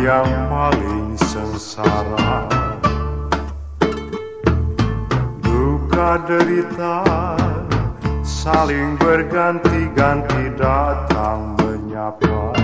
yang paling sengsara. Duka derita saling berganti-ganti datang menyapa.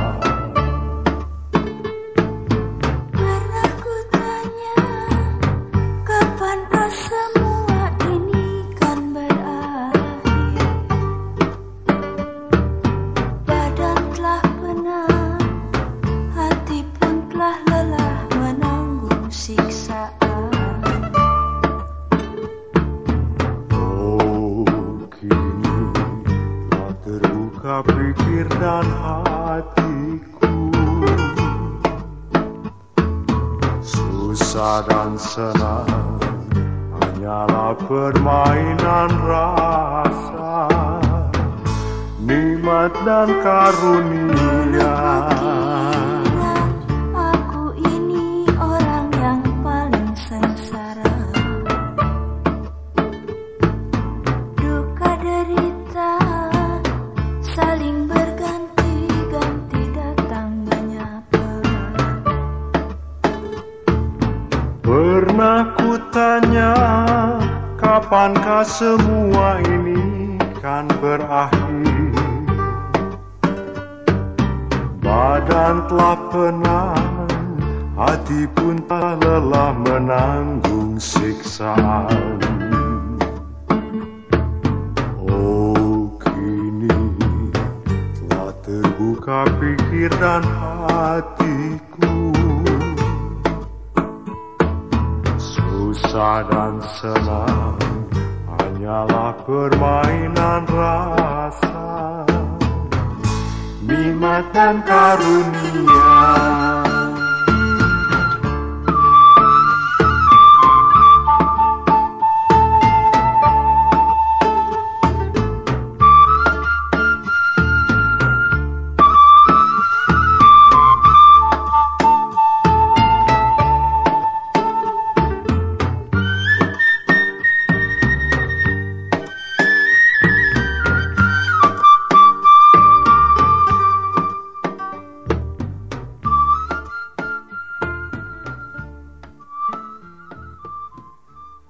Pikir dan hatiku. Susah dan senang hanyalah permainan rasa, nikmat dan karunia. Tanya, kapankah semua ini kan berakhir? Badan telah penat, hati pun telah lelah menanggung siksaan. Oh, kini telah terbuka pikir dan hatiku. Susah dan senang hanyalah permainan rasa, nikmat dan karunia.